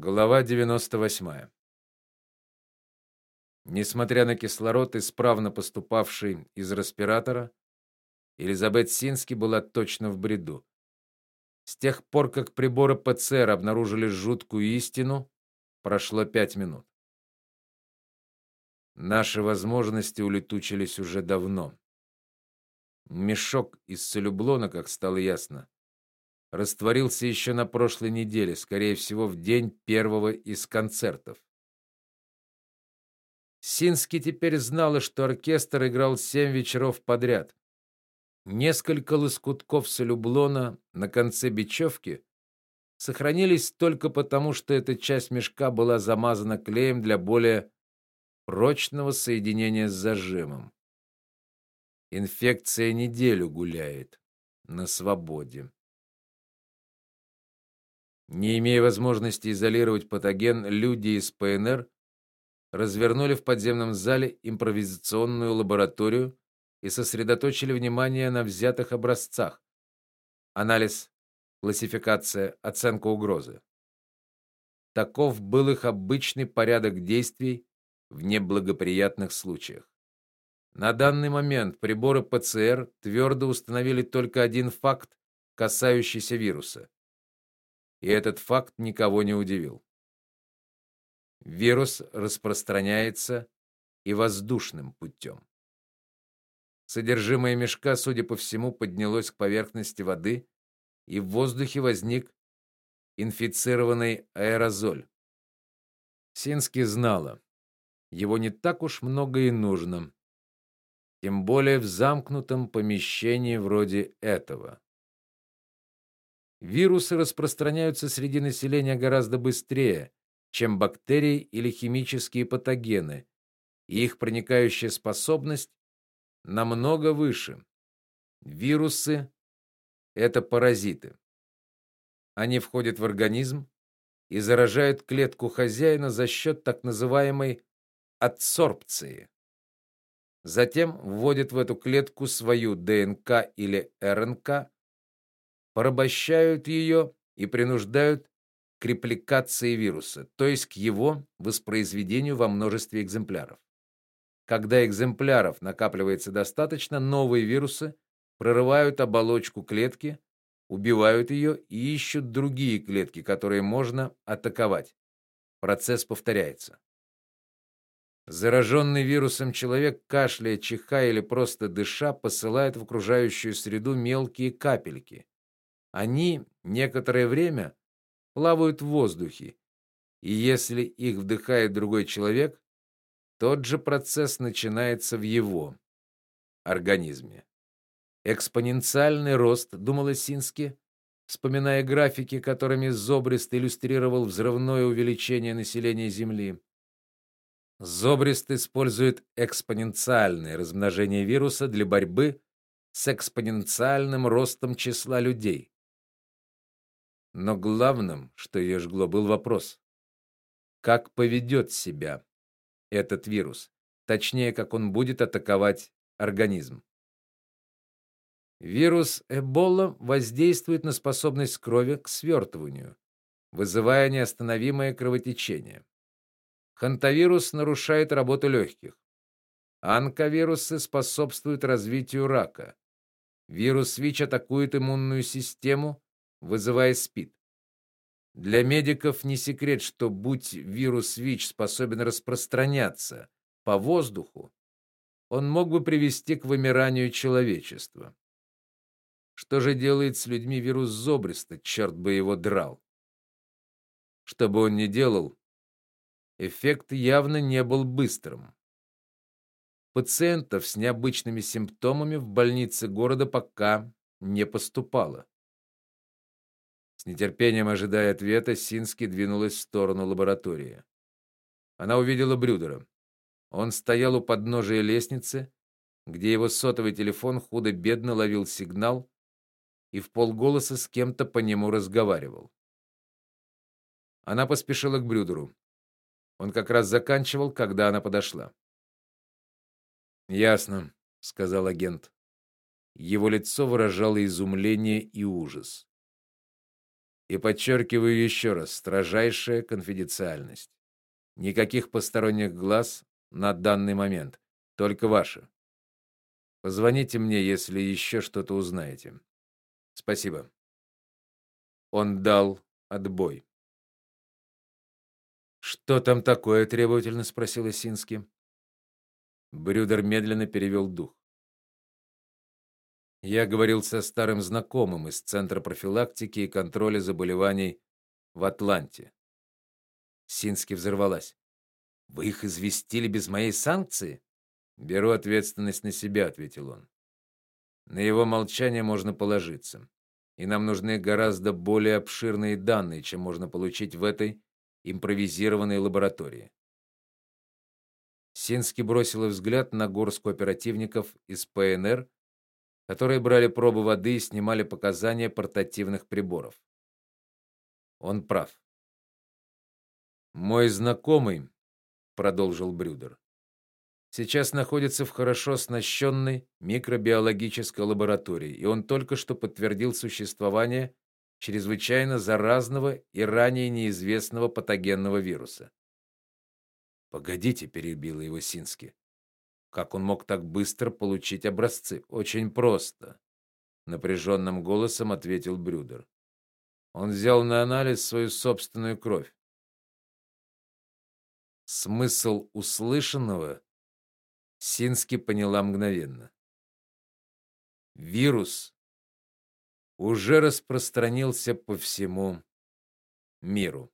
Глава 98. Несмотря на кислород, исправно поступавший из респиратора, Елизабет Сински была точно в бреду. С тех пор, как приборы ПЦР обнаружили жуткую истину, прошло пять минут. Наши возможности улетучились уже давно. Мешок из целлюблона, как стало ясно, растворился еще на прошлой неделе, скорее всего, в день первого из концертов. Сински теперь знала, что оркестр играл семь вечеров подряд. Несколько лоскутков солюблона на конце бечевки сохранились только потому, что эта часть мешка была замазана клеем для более прочного соединения с зажимом. Инфекция неделю гуляет на свободе. Не имея возможности изолировать патоген, люди из ПНР развернули в подземном зале импровизационную лабораторию и сосредоточили внимание на взятых образцах. Анализ, классификация, оценка угрозы. Таков был их обычный порядок действий в неблагоприятных случаях. На данный момент приборы ПЦР твердо установили только один факт, касающийся вируса и этот факт никого не удивил. Вирус распространяется и воздушным путем. Содержимое мешка, судя по всему, поднялось к поверхности воды, и в воздухе возник инфицированный аэрозоль. Сински знала, его не так уж много и нужно, тем более в замкнутом помещении вроде этого. Вирусы распространяются среди населения гораздо быстрее, чем бактерии или химические патогены, и их проникающая способность намного выше. Вирусы это паразиты. Они входят в организм и заражают клетку хозяина за счет так называемой адсорбции. Затем вводят в эту клетку свою ДНК или РНК, порабощают ее и принуждают к репликации вируса, то есть к его воспроизведению во множестве экземпляров. Когда экземпляров накапливается достаточно, новые вирусы прорывают оболочку клетки, убивают ее и ищут другие клетки, которые можно атаковать. Процесс повторяется. Зараженный вирусом человек, кашляя, чихая или просто дыша, посылает в окружающую среду мелкие капельки, они некоторое время плавают в воздухе, и если их вдыхает другой человек, тот же процесс начинается в его организме. Экспоненциальный рост, думала Сински, вспоминая графики, которыми Зобрист иллюстрировал взрывное увеличение населения Земли. Зобрист использует экспоненциальное размножение вируса для борьбы с экспоненциальным ростом числа людей. Но главным, что ее жгло, был вопрос: как поведет себя этот вирус, точнее, как он будет атаковать организм. Вирус Эбола воздействует на способность крови к свертыванию, вызывая неостановимое кровотечение. Хантавирус нарушает работу легких. Анковирусы способствуют развитию рака. Вирус ВИЧ атакует иммунную систему, вызывая СПИД. Для медиков не секрет, что будь вирус ВИЧ способен распространяться по воздуху, он мог бы привести к вымиранию человечества. Что же делает с людьми вирус Зобриста, черт бы его драл? Что бы он ни делал, эффект явно не был быстрым. Пациентов с необычными симптомами в больнице города пока не поступало. С нетерпением ожидая ответа, Сински двинулась в сторону лаборатории. Она увидела Брюдера. Он стоял у подножия лестницы, где его сотовый телефон худо-бедно ловил сигнал и в полголоса с кем-то по нему разговаривал. Она поспешила к Брюдеру. Он как раз заканчивал, когда она подошла. "Ясно", сказал агент. Его лицо выражало изумление и ужас. И подчеркиваю еще раз, строжайшая конфиденциальность. Никаких посторонних глаз на данный момент, только ваши. Позвоните мне, если еще что-то узнаете. Спасибо. Он дал отбой. Что там такое? требовательно спросил Синский. Брюдер медленно перевел дух. Я говорил со старым знакомым из Центра профилактики и контроля заболеваний в Атланте. Сински взорвалась. Вы их известили без моей санкции? Беру ответственность на себя, ответил он. На его молчание можно положиться. И нам нужны гораздо более обширные данные, чем можно получить в этой импровизированной лаборатории. Сински бросил взгляд на горстку оперативников из ПНР, которые брали пробы воды и снимали показания портативных приборов. Он прав. Мой знакомый, продолжил Брюдер, сейчас находится в хорошо оснащенной микробиологической лаборатории, и он только что подтвердил существование чрезвычайно заразного и ранее неизвестного патогенного вируса. Погодите, перебил его Сински. Как он мог так быстро получить образцы? Очень просто, напряженным голосом ответил Брюдер. Он взял на анализ свою собственную кровь. Смысл услышанного Сински поняла мгновенно. Вирус уже распространился по всему миру.